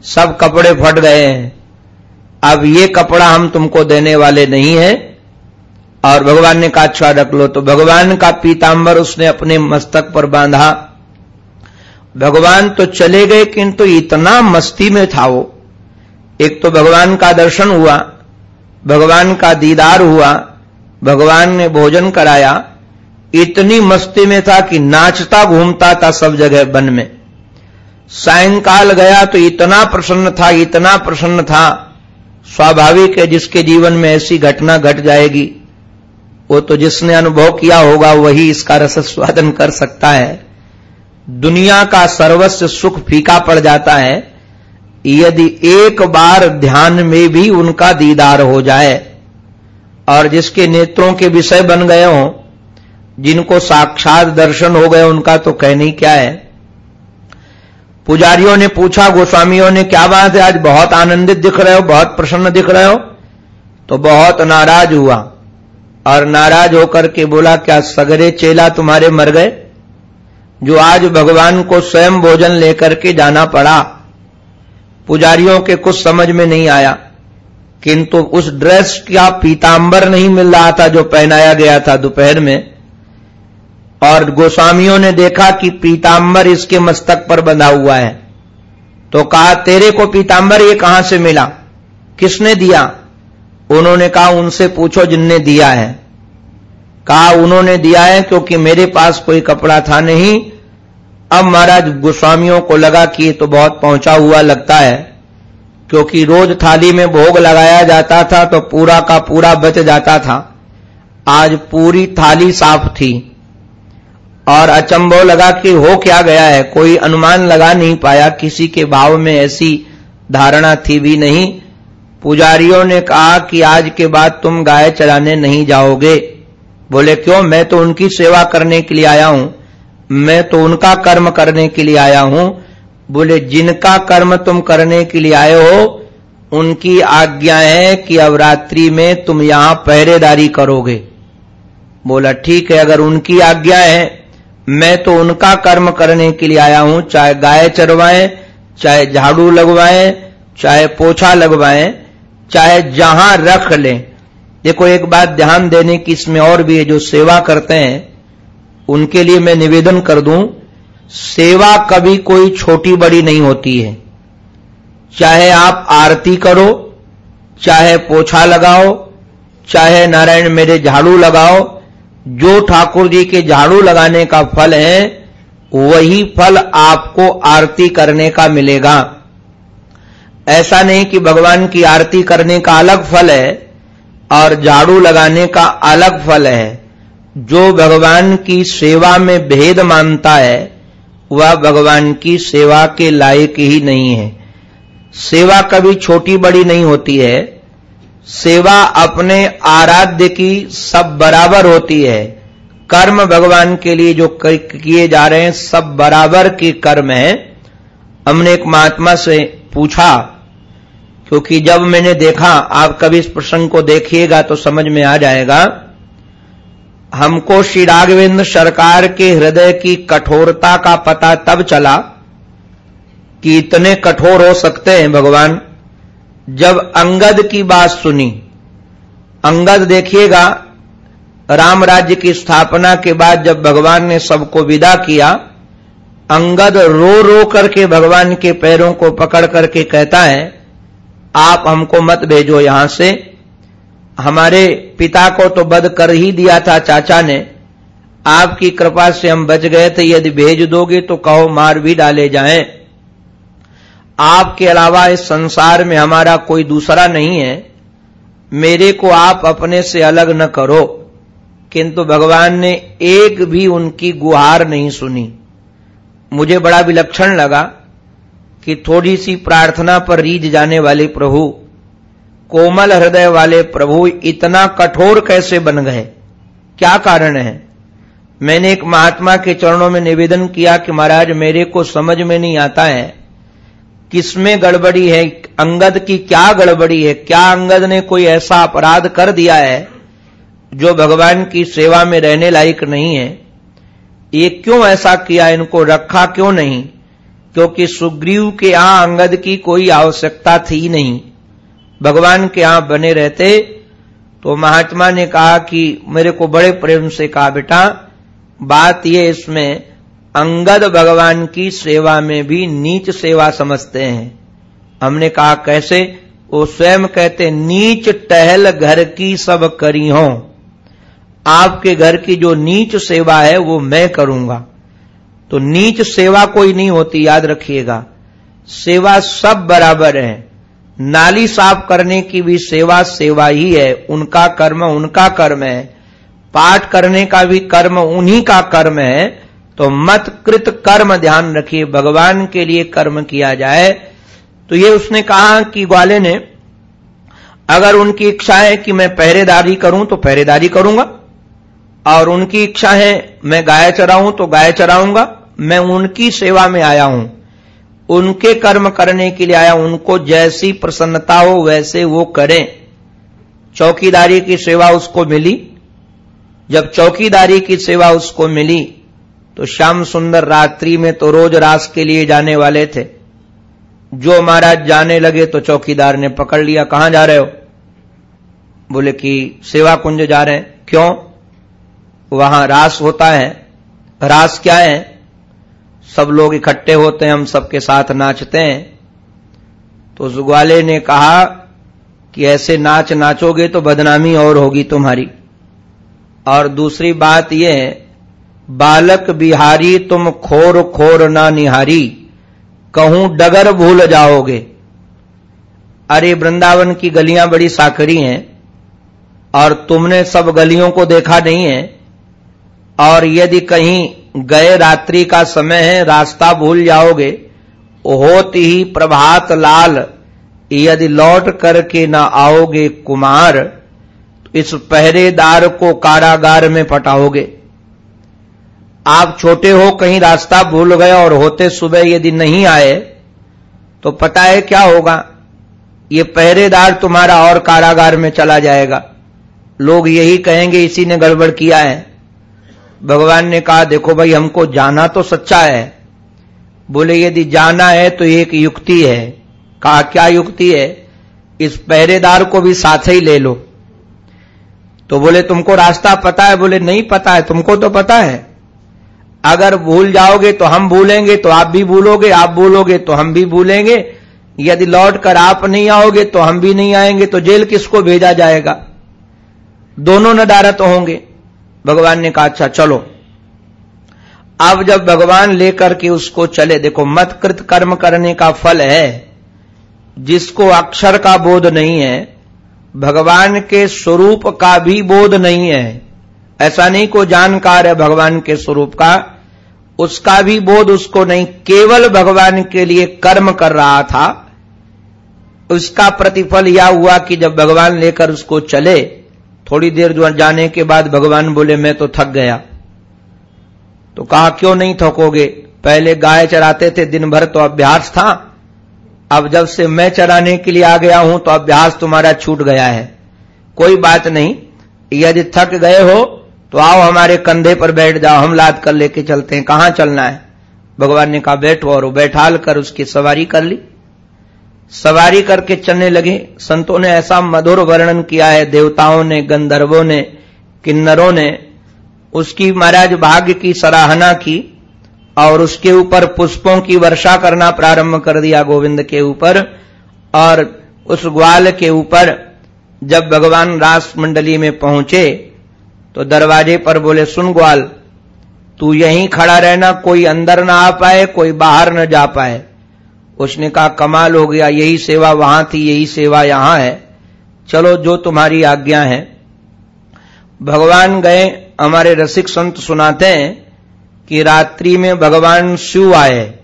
S1: सब कपड़े फट गए हैं। अब ये कपड़ा हम तुमको देने वाले नहीं है। और भगवान ने कहा अच्छा रख लो। तो भगवान का पीतांबर उसने अपने मस्तक पर बांधा। भगवान तो चले गए, किंतु इतना मस्ती में था वो। एक तो भगवान का दर्शन हुआ, भगवान का दीदार हुआ, भगवान ने भोजन कराया। इतनी मस्ती में था कि नाचता घूमता था सब जगह वन में। सायंकाल गया तो इतना प्रसन्न था, इतना प्रसन्न था, स्वाभाविक है जिसके जीवन में ऐसी घटना घट जाएगी, वो तो जिसने अनुभव किया होगा वही इसका रस स्वादन कर सकता है। दुनिया का सर्वस्व सुख फीका पड़ जाता है, यदि एक बार ध्यान में भी उनका दीदार हो जाए। और जिसके नेत्रों के विषय बन गए हों जिनको साक्षात दर्शन हो गए, उनका तो कहनी क्या है? पुजारियों ने पूछा, गोस्वामियों ने, क्या बात है? आज बहुत आनंदित दिख रहे हो, बहुत प्रसन्न दिख रहे हो? तो बहुत नाराज़ हुआ और नाराज़ होकर के बोला, क्या सगरे चेला तुम्हारे मर गए? जो आज भगवान को स्वयं भोजन लेकर के जाना पड़ा। पुजारियों के कुछ समझ में नहीं आया, किंतु उस ड्रेस का पीतांबर नहीं मिल रहा था जो पहनाया गया था दोपहर में। और गोस्वामियों ने देखा कि पीतांबर इसके मस्तक पर बंधा हुआ है। तो कहा, तेरे को पीतांबर ये कहाँ से मिला? किसने दिया? उन्होंने कहा, उनसे पूछो जिनने दिया है। कहा, उन्होंने दिया है क्योंकि मेरे पास कोई कपड़ा था नहीं। अब महाराज गोस्वामियों को लगा कि तो बहुत पहुँचा हुआ लगता है। क्योंकि रोज थाली में भोग लगाया जाता था तो पूरा का पूरा बच जाता था। आज पूरी थाली साफ़ थी। और अचंभव लगा कि हो क्या गया है? कोई अनुमान लगा नहीं पाया। किसी के भाव में ऐसी धारणा थी भी नहीं। पुजारियों ने कहा कि आज के बाद तुम गाय चराने नहीं जाओगे। बोले, क्यों? मैं तो उनकी सेवा करने के लिए आया हूँ। मैं तो उनका कर्म करने के लिए आया हूँ। बोले, जिनका कर्म तुम करने के लिए आए हो, उनकी आज्ञा है कि अब रात्रि में तुम यहाँ पहरेदारी करोगे। बोला, ठीक है, अगर उनकी आज्ञा है मैं तो उनका कर्म करने के लिए आया हूँ। चाहे गाय चरवाएँ, चाहे झाड़ू लगवाएँ, चाहे पोछा लगवाएँ, चाहे जहाँ रख लें। देखो, एक बात ध्यान देने की इसमें और भी है, जो सेवा करते हैं, उनके लिए मैं निवेदन कर दूँ, सेवा कभी कोई छोटी बड़ी नहीं होती है। चाहे आप आरती करो, चाहे पोछा लगाओ, चाहे नारायण मेरे झाड़ू लगाओ जो ठाकुर जी के झाड़ू लगाने का फल है, वही फल आपको आरती करने का मिलेगा। ऐसा नहीं कि भगवान की आरती करने का अलग फल है और झाड़ू लगाने का अलग फल है। जो भगवान की सेवा में भेद मानता है, वह भगवान की सेवा के लायक ही नहीं है। सेवा कभी छोटी बड़ी नहीं होती है सेवा अपने आराध्य की सब बराबर होती है। कर्म भगवान के लिए जो किए जा रहे हैं, सब बराबर के कर्म है। हमने एक महात्मा से पूछा, क्योंकि जब मैंने देखा, आप कभी इस प्रसंग को देखिएगा तो समझ में आ जाएगा, हमको श्री राघवेंद्र सरकार के हृदय की कठोरता का पता तब चला कि इतने कठोर हो सकते हैं भगवान। जब अंगद की बात सुनी, अंगद देखिएगा, राम राज्य की स्थापना के बाद जब भगवान ने सबको विदा किया, अंगद रो रो करके भगवान के पैरों को पकड़ करके कहता है, आप हमको मत भेजो यहाँ से। हमारे पिता को तो बद कर ही दिया था चाचा ने। आपकी कृपा से हम बच गए थे, यदि भेज दोगे तो कहो मार भी डाले जाएँ। आपके अलावा इस संसार में हमारा कोई दूसरा नहीं है। मेरे को आप अपने से अलग न करो। किंतु भगवान ने एक भी उनकी गुहार नहीं सुनी। मुझे बड़ा विलक्षण लगा कि थोड़ी सी प्रार्थना पर रीझ जाने वाले प्रभु, कोमल हृदय वाले प्रभु इतना कठोर कैसे बन गए? क्या कारण है? मैंने एक महात्मा के चरणों में निवेदन किया कि महाराज, मेरे को समझ में नहीं आता है। किसमें गड़बड़ी है? अंगद की क्या गड़बड़ी है? क्या अंगद ने कोई ऐसा अपराध कर दिया है जो भगवान की सेवा में रहने लायक नहीं है? ये क्यों ऐसा किया? इनको रखा क्यों नहीं? क्योंकि सुग्रीव के यहाँ अंगद की कोई आवश्यकता थी नहीं। भगवान के यहाँ बने रहते तो महात्मा ने कहा कि मेरे को बड़े प्रेम से कहा, बेटा, बात ये इसमें अंगद भगवान की सेवा में भी नीच सेवा समझते हैं। हमने कहा, कैसे? वो स्वयं कहते, नीच टहल घर की सब करी हो। आपके घर की जो नीच सेवा है, वो मैं करूँगा। तो नीच सेवा कोई नहीं होती, याद रखिएगा। सेवा सब बराबर है। नाली साफ़ करने की भी सेवा सेवा ही है। उनका कर्म उनका कर्म है। पाठ करने का भी कर्म उन्हीं का कर्म है। तो मत कृत कर्म ध्यान रखिए, भगवान के लिए कर्म किया जाए। तो ये उसने कहा कि ग्वाले ने, अगर उनकी इच्छा है कि मैं पहरेदारी करूँ तो पहरेदारी करूँगा। और उनकी इच्छा है, मैं गाय चराऊं तो गाय चराऊँगा। मैं उनकी सेवा में आया हूँ। उनके कर्म करने के लिए आया, उनको जैसी प्रसन्नता हो, वैसे वो करें। चौकीदारी की सेवा उसको मिली। जब चौकीदारी की सेवा उसको मिली तो श्याम सुंदर रात्रि में तो रोज रास के लिए जाने वाले थे। जो महाराज जाने लगे तो चौकीदार ने पकड़ लिया। कहाँ जा रहे हो? बोले कि सेवा कुंज जा रहे हैं। क्यों? वहाँ रास होता है। रास क्या है? सब लोग इकट्ठे होते हैं, हम सबके साथ नाचते हैं। तो उस ग्वाले ने कहा कि ऐसे नाच नाचोगे तो बदनामी और होगी तुम्हारी। और दूसरी बात यह है बालक बिहारी, तुम खोर खोर ना निहारी। कहूँ, डगर भूल जाओगे। अरे, वृंदावन की गलियाँ बड़ी साकरी हैं, और तुमने सब गलियों को देखा नहीं है। और यदि कहीं गए रात्रि का समय है, रास्ता भूल जाओगे। होती ही प्रभात लाल, यदि लौट करके न आओगे कुमार तो इस पहरेदार को कारागार में पटाओगे। आप छोटे हो, कहीं रास्ता भूल गए और होते सुबह यदि नहीं आए तो पता है क्या होगा? ये पहरेदार तुम्हारा और कारागार में चला जाएगा। लोग यही कहेंगे, इसी ने गड़बड़ किया है। भगवान ने कहा, देखो भाई, हमको जाना तो सच्चा है। बोले, यदि जाना है तो एक युक्ति है। कहा, क्या युक्ति है? इस पहरेदार को भी साथ ही ले लो। तो बोले, तुमको रास्ता पता है? बोले, नहीं पता है। तुमको तो पता है। अगर भूल जाओगे तो हम भूलेंगे तो आप भी भूलोगे, आप भूलोगे तो हम भी भूलेंगे। यदि लौट कर आप नहीं आओगे तो हम भी नहीं आएँगे तो जेल किसको भेजा जाएगा? दोनों नदारत होंगे। भगवान ने कहा अच्छा चलो। अब जब भगवान लेकर के उसको चले, देखो मत कृत कर्म करने का फल है, जिसको अक्षर का बोध नहीं है, भगवान के स्वरूप का भी बोध नहीं है। ऐसा नहीं को जानकार है भगवान के स्वरूप का, उसका भी बोध उसको नहीं, केवल भगवान के लिए कर्म कर रहा था। उसका प्रतिफल यह हुआ कि जब भगवान लेकर उसको चले, थोड़ी देर जाने के बाद भगवान बोले, मैं तो थक गया। तो कहा, क्यों नहीं थकोगे? पहले गाय चराते थे, दिन भर तो अभ्यास था। अब जब से मैं चराने के लिए आ गया हूँ तो अभ्यास तुम्हारा छूट गया है। कोई बात नहीं, यदि थक गए हो तो आओ हमारे कंधे पर बैठ जाओ, हम लाद कर लेके चलते हैं। कहाँ चलना है? भगवान ने कहा, बैठो और बैठाल कर उसकी सवारी कर ली। सवारी करके चलने लगे। संतों ने ऐसा मधुर वर्णन किया है, देवताओं ने, गंधर्वों ने, किन्नरों ने, उसकी महाराज भाग्य की सराहना की और उसके ऊपर पुष्पों की वर्षा करना प्रारंभ कर दिया गोविंद के ऊपर और उस ग्वाल के ऊपर जब भगवान रास मंडली में पहुँचे तो दरवाजे पर बोले, सुन ग्वाल, तू यहीं खड़ा रहना, कोई अंदर ना आ पाए, कोई बाहर न जा पाए. उसने कहा, कमाल हो गया, यही सेवा वहाँ थी, यही सेवा यहाँ है। चलो, जो तुम्हारी आज्ञा है। भगवान गए, हमारे रसिक संत सुनाते हैं कि रात्रि में भगवान शिव आए,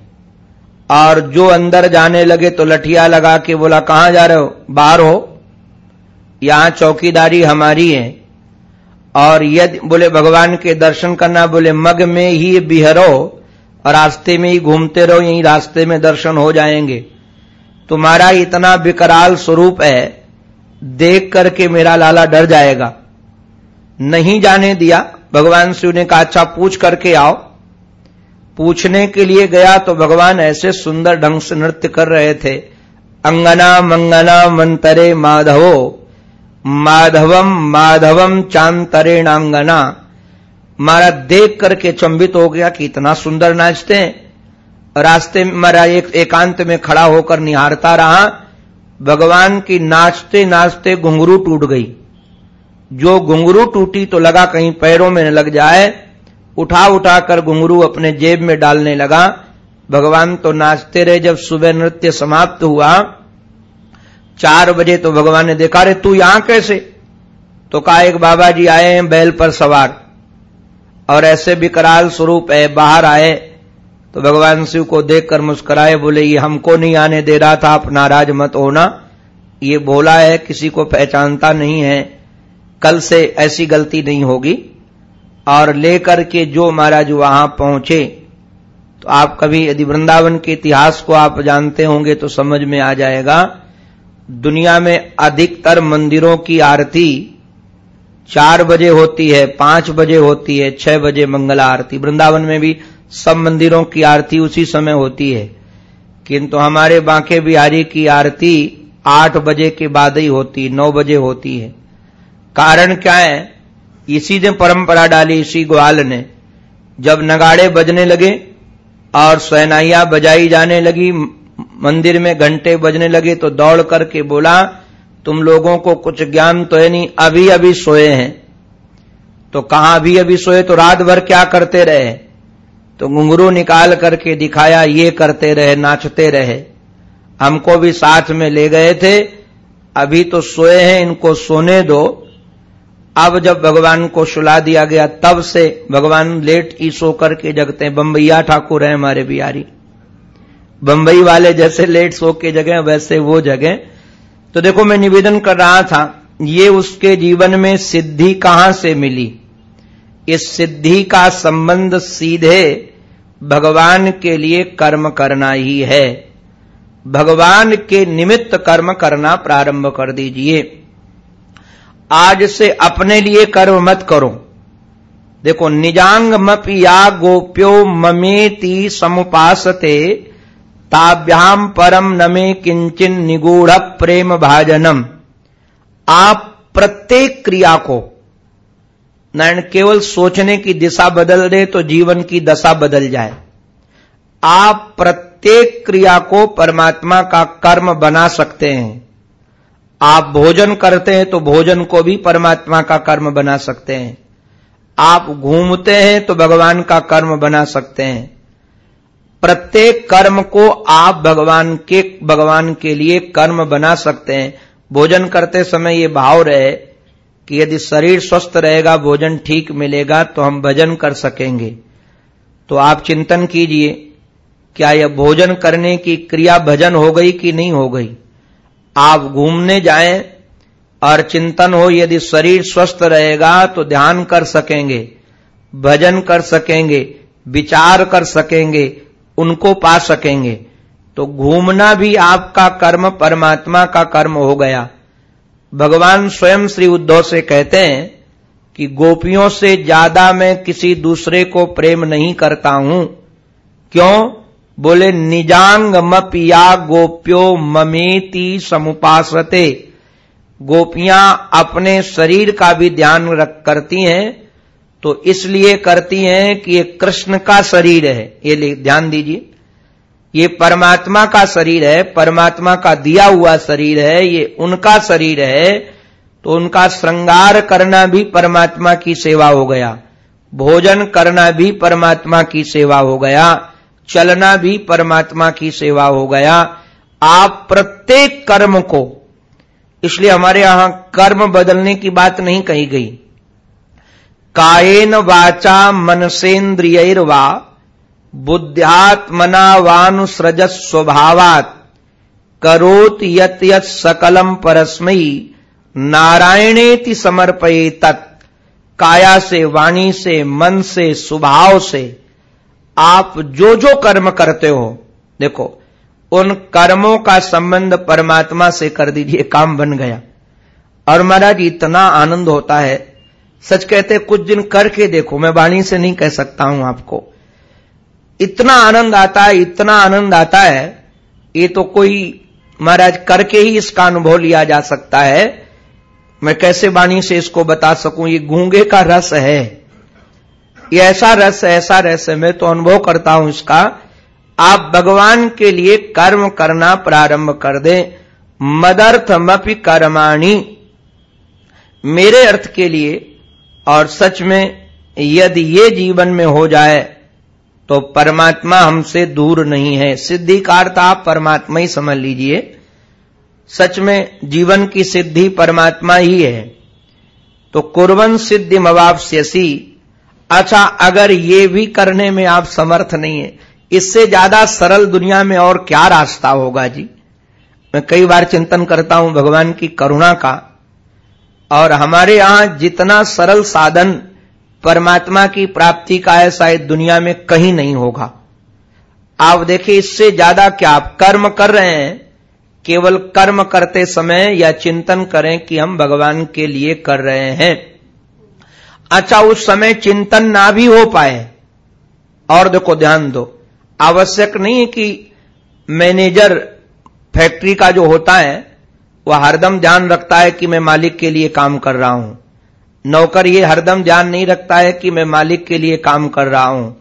S1: और जो अंदर जाने लगे तो लठिया लगा के बोला, कहाँ जा रहे हो? बाहर हो। यहाँ चौकीदारी हमारी है। और यदि बोले, भगवान के दर्शन करना बोले, मग में ही बिहरो और रास्ते में ही घूमते रहो, यही रास्ते में दर्शन हो जाएँगे। तुम्हारा इतना विकराल स्वरूप है, देख करके मेरा लाला डर जाएगा। नहीं जाने दिया, भगवान शिव ने कहा अच्छा पूछ करके आओ। पूछने के लिए गया तो भगवान ऐसे सुंदर ढंग से नृत्य कर रहे थे। अंगना मंगना मंतरे माधवो माधवम माधवम चांतरेणांगना। महाराज देख करके चंबित हो गया कि इतना सुंदर नाचते हैं। रास्ते में महाराज एक, एकांत में खड़ा होकर निहारता रहा। भगवान की नाचते नाचते घुंगरू टूट गई। जो घुंगरू टूटी तो लगा कहीं पैरों में न लग जाए। उठा उठा कर घुंगरू अपने जेब में डालने लगा। भगवान तो नाचते रहे जब सुबह नृत्य समाप्त हुआ। चार बजे तो भगवान ने देखा रे तू यहाँ कैसे? तो कहा, एक बाबा जी आए हैं बैल पर सवार और ऐसे विकराल स्वरूप है, बाहर आए। तो भगवान शिव को देखकर मुस्कुराए, बोले, ये हमको नहीं आने दे रहा था, आप नाराज़ मत होना। ये बोला है, किसी को पहचानता नहीं है, कल से ऐसी गलती नहीं होगी। और लेकर के जो महाराज वहाँ पहुँचे तो आप कभी यदि वृंदावन के इतिहास को आप जानते होंगे तो समझ में आ जाएगा दुनिया में अधिकतर मंदिरों की आरती चार बजे होती है, पाँच बजे होती है, छह बजे मंगला आरती। वृंदावन में भी सब मंदिरों की आरती उसी समय होती है। किंतु हमारे बांके बिहारी की आरती आठ बजे के बाद ही होती, नौ बजे होती है। कारण क्या है? इसी ने परंपरा डाली इसी ग्वाल ने। जब नगाड़े बजने लगे और सहनाइया बजाई जाने लगी मंदिर में घंटे बजने लगे तो दौड़ करके बोला, तुम लोगों को कुछ ज्ञान तो है नहीं, अभी अभी सोए हैं। तो कहा अभी अभी सोए? तो रात भर क्या करते रहे? तो घुंघरू निकाल करके दिखाया, ये करते रहे, नाचते रहे। हमको भी साथ में ले गए थे, अभी तो सोए हैं, इनको सोने दो। अब जब भगवान को सुला दिया गया, तब से भगवान लेट ही सो करके जगते हैं, बम्बैया ठाकुर है हमारे बिहारी। बम्बई वाले जैसे लेट सो के जगह, वैसे वो जगह। तो देखो, मैं निवेदन कर रहा था, ये उसके जीवन में सिद्धि कहाँ से मिली? इस सिद्धि का संबंध सीधे भगवान के लिए कर्म करना ही है। भगवान के निमित्त कर्म करना प्रारंभ कर दीजिए। आज से अपने लिए कर्म मत करो। देखो निजांग मप या गोप्यो ममेति समुपासते ताभ्याम परम नमे किंचन निगूढ़ प्रेम भाजनम आप प्रत्येक क्रिया को, नारायण केवल सोचने की दिशा बदल दे तो जीवन की दशा बदल जाए। आप प्रत्येक क्रिया को परमात्मा का कर्म बना सकते हैं। आप भोजन करते हैं तो भोजन को भी परमात्मा का कर्म बना सकते हैं। आप घूमते हैं तो भगवान का कर्म बना सकते हैं। प्रत्येक कर्म को आप भगवान के भगवान के लिए कर्म बना सकते हैं। भोजन करते समय ये भाव रहे कि यदि शरीर स्वस्थ रहेगा, भोजन ठीक मिलेगा तो हम भजन कर सकेंगे। तो आप चिंतन कीजिए, क्या यह भोजन करने की क्रिया भजन हो गई कि नहीं हो गई? आप घूमने जाएँ और चिंतन हो, यदि शरीर स्वस्थ रहेगा तो ध्यान कर सकेंगे, भजन कर सकेंगे, विचार कर सकेंगे उनको पा सकेंगे। तो घूमना भी आपका कर्म, परमात्मा का कर्म हो गया। भगवान स्वयं श्री उद्धव से कहते हैं कि गोपियों से ज़्यादा मैं किसी दूसरे को प्रेम नहीं करता हूँ। क्यों? बोले, निजांग मपिया गोप्यो ममेति समुपासते। गोपियाँ अपने शरीर का भी ध्यान रख करती हैं तो इसलिए करती हैं कि ये कृष्ण का शरीर है। ये ध्यान दीजिए। ये परमात्मा का शरीर है, परमात्मा का दिया हुआ शरीर है, ये उनका शरीर है तो उनका श्रृंगार करना भी परमात्मा की सेवा हो गया। भोजन करना भी परमात्मा की सेवा हो गया। चलना भी परमात्मा की सेवा हो गया। आप प्रत्येक कर्म को, इसलिए हमारे यहाँ कर्म बदलने की बात नहीं कही गई। कायेन वाचा मनसेन्द्रियर्वा, बुद्ध्यात्मना वानुसृज करोत यत यत सकलम परस्मयी नारायणेति समर्पये तत् काया से वाणी से मन से स्वभाव से आप जो जो कर्म करते हो, देखो, उन कर्मों का संबंध परमात्मा से कर दीजिए, काम बन गया। और महाराज, इतना आनंद होता है सच कहते कुछ दिन करके देखो, मैं वाणी से नहीं कह सकता हूँ आपको। इतना आनंद आता है, इतना आनंद आता है, ये तो कोई, महाराज, करके ही इसका अनुभव लिया जा सकता है। मैं कैसे वाणी से इसको बता सकूँ? ये गूँगे का रस है। ये ऐसा रस है ऐसा रस है, मैं तो अनुभव करता हूँ इसका। आप भगवान के लिए कर्म करना प्रारंभ कर दें। मदर्थमपि कर्माणी। मेरे अर्थ के लिए और सच में यदि ये जीवन में हो जाए तो परमात्मा हमसे दूर नहीं है। सिद्धि का अर्थ आप परमात्मा ही समझ लीजिए। सच में जीवन की सिद्धि परमात्मा ही है। तो कुरवन सिद्धि मवापस्यसी अच्छा अगर ये भी करने में आप समर्थ नहीं है, इससे ज़्यादा सरल दुनिया में और क्या रास्ता होगा जी? मैं कई बार चिंतन करता हूँ भगवान की करुणा का। और हमारे यहाँ जितना सरल साधन परमात्मा की प्राप्ति का है, शायद दुनिया में कहीं नहीं होगा। आप देखिए, इससे ज़्यादा क्या आप कर्म कर रहे हैं, केवल कर्म करते समय या चिंतन करें कि हम भगवान के लिए कर रहे हैं। अच्छा उस समय चिंतन ना भी हो पाए। और देखो, ध्यान दो, आवश्यक नहीं है कि मैनेजर फैक्ट्री का जो होता है वह हरदम ध्यान रखता है कि मैं मालिक के लिए काम कर रहा हूँ। नौकर ये हरदम ध्यान नहीं रखता है कि मैं मालिक के लिए काम कर रहा हूँ।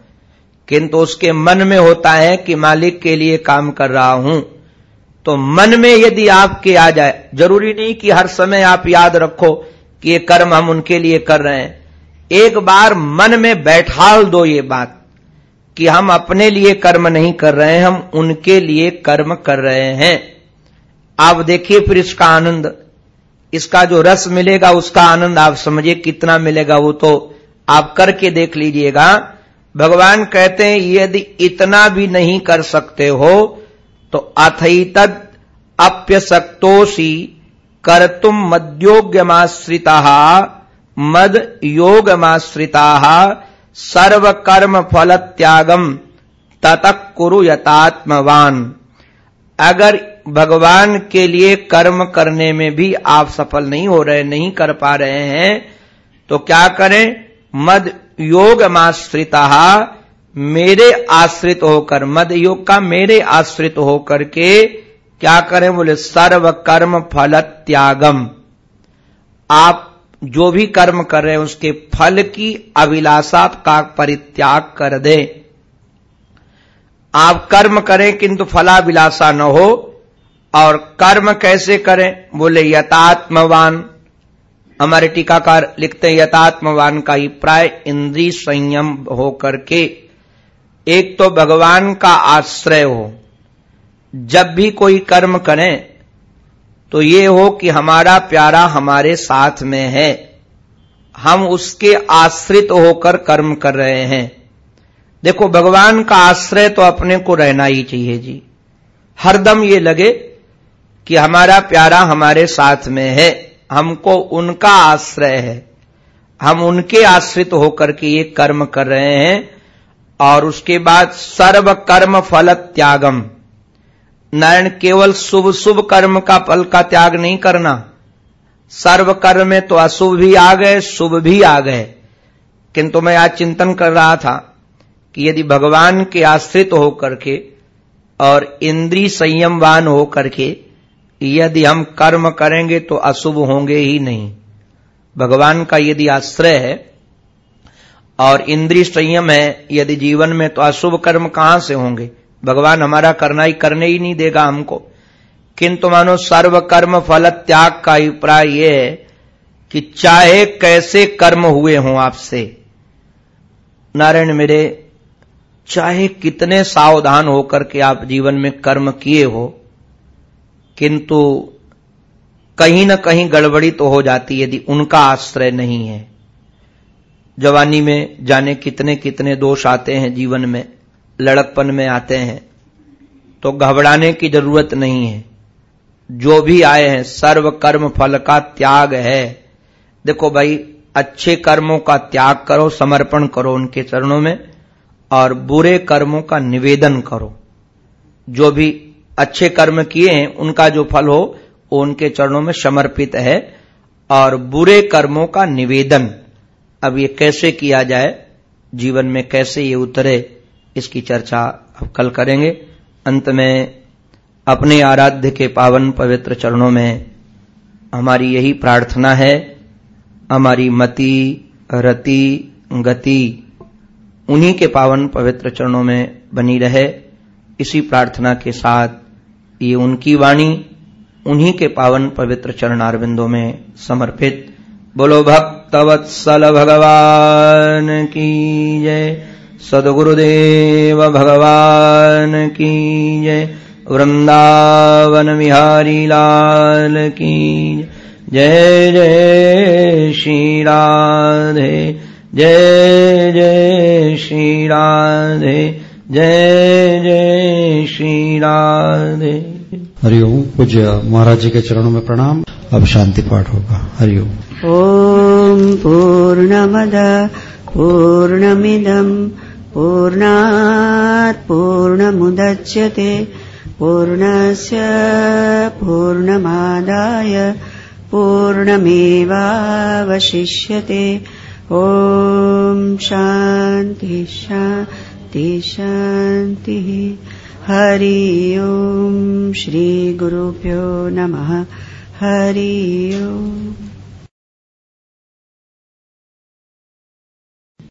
S1: किंतु उसके मन में होता है कि मालिक के लिए काम कर रहा हूँ। तो मन में यदि आपके आ जाए, ज़रूरी नहीं कि हर समय आप याद रखो कि ये कर्म हम उनके लिए कर रहे हैं। एक बार मन में बैठाल दो ये बात कि हम अपने लिए कर्म नहीं कर रहे हैं, हम उनके लिए कर्म कर रहे हैं। आप देखिए फिर इसका आनंद। इसका जो रस मिलेगा, उसका आनंद आप समझिए कितना मिलेगा, वो तो आप करके देख लीजिएगा। भगवान कहते हैं, यदि इतना भी नहीं कर सकते हो तो अथईतद अप्यसक्तोषी कर तुम मद्योग्यमाश्रिता मद योगमाश्रिता सर्वकर्म फल त्यागम ततक कुरु यतात्मवान अगर भगवान के लिए कर्म करने में भी आप सफल नहीं हो रहे, नहीं कर पा रहे हैं तो क्या करें? मद योगमाश्रिता मेरे आश्रित होकर, मद योग का मेरे आश्रित होकर के क्या करें? बोले सर्व कर्म फल त्यागम आप जो भी कर्म कर रहे हैं, उसके फल की अभिलाषा का परित्याग कर दे। आप कर्म करें, किंतु फलाभिलाषा न हो। और कर्म कैसे करें? बोले यथात्मवान हमारे टीकाकार लिखते हैं यथात्मवान का ही प्राय इंद्री संयम होकर के एक तो भगवान का आश्रय हो। जब भी कोई कर्म करें तो ये हो कि हमारा प्यारा हमारे साथ में है। हम उसके आश्रित होकर कर्म कर रहे हैं। देखो, भगवान का आश्रय तो अपने को रहना ही चाहिए जी। हरदम ये लगे कि हमारा प्यारा हमारे साथ में है, हमको उनका आश्रय है। हम उनके आश्रित होकर के ये कर्म कर रहे हैं, और उसके बाद सर्व कर्म फल त्यागम। नारायण केवल शुभ शुभ कर्म का फल का त्याग नहीं करना। सर्व कर्म में तो अशुभ भी आ गए, शुभ भी आ गए। किंतु मैं आज चिंतन कर रहा था कि यदि भगवान के आश्रित होकर के और इंद्री संयमवान होकर के यदि हम कर्म करेंगे तो अशुभ होंगे ही नहीं। भगवान का यदि आश्रय है और इंद्रिय संयम है, यदि जीवन में तो अशुभ कर्म कहाँ से होंगे? भगवान हमारा करना ही करने ही नहीं देगा हमको। किंतु मानो सर्व कर्म फल त्याग का अभिप्राय यह है कि चाहे कैसे कर्म हुए हों आपसे। नारायण मेरे, चाहे कितने सावधान होकर के आप जीवन में कर्म किए हो किंतु कहीं न कहीं गड़बड़ी तो हो जाती यदि उनका आश्रय नहीं है। जवानी में जाने कितने कितने दोष आते हैं जीवन में, लड़कपन में आते हैं तो घबराने की ज़रूरत नहीं है। जो भी आए हैं, सर्व कर्म फल का त्याग है। देखो भाई, अच्छे कर्मों का त्याग करो, समर्पण करो उनके चरणों में, और बुरे कर्मों का निवेदन करो। जो भी अच्छे कर्म किए हैं, उनका जो फल हो, वो उनके चरणों में समर्पित है और बुरे कर्मों का निवेदन। अब ये कैसे किया जाए, जीवन में कैसे ये उतरे, इसकी चर्चा अब कल करेंगे। अंत में, अपने आराध्य के पावन पवित्र चरणों में हमारी यही प्रार्थना है, हमारी मति, रति, गति, उन्हीं के पावन पवित्र चरणों में बनी रहे। इसी प्रार्थना के साथ ये उनकी वाणी उन्हीं के पावन पवित्र चरणारविंदों में समर्पित। बोलो भक्तवत्सल भगवान की जय। सदगुरुदेव भगवान की जय। वृंदावन विहारी लाल की जय जय श्री राधे। जय जय श्री राधे। जय जय श्री राधे।
S2: हरिओम पूज्य महाराज जी के चरणों में प्रणाम। अब शांति पाठ होगा। हरिओम।
S3: ओम पूर्ण मद पूर्णमद पूर्णमिदम् पूर्णात् पूर्णमुदच्यते पूर्णस्य पूर्णमादाय पूर्णमेवावशिष्यते। ॐ शान्ति शान्ति शान्तिः। हरि ओम् श्रीगुरुभ्यो नमः। हरि ओम्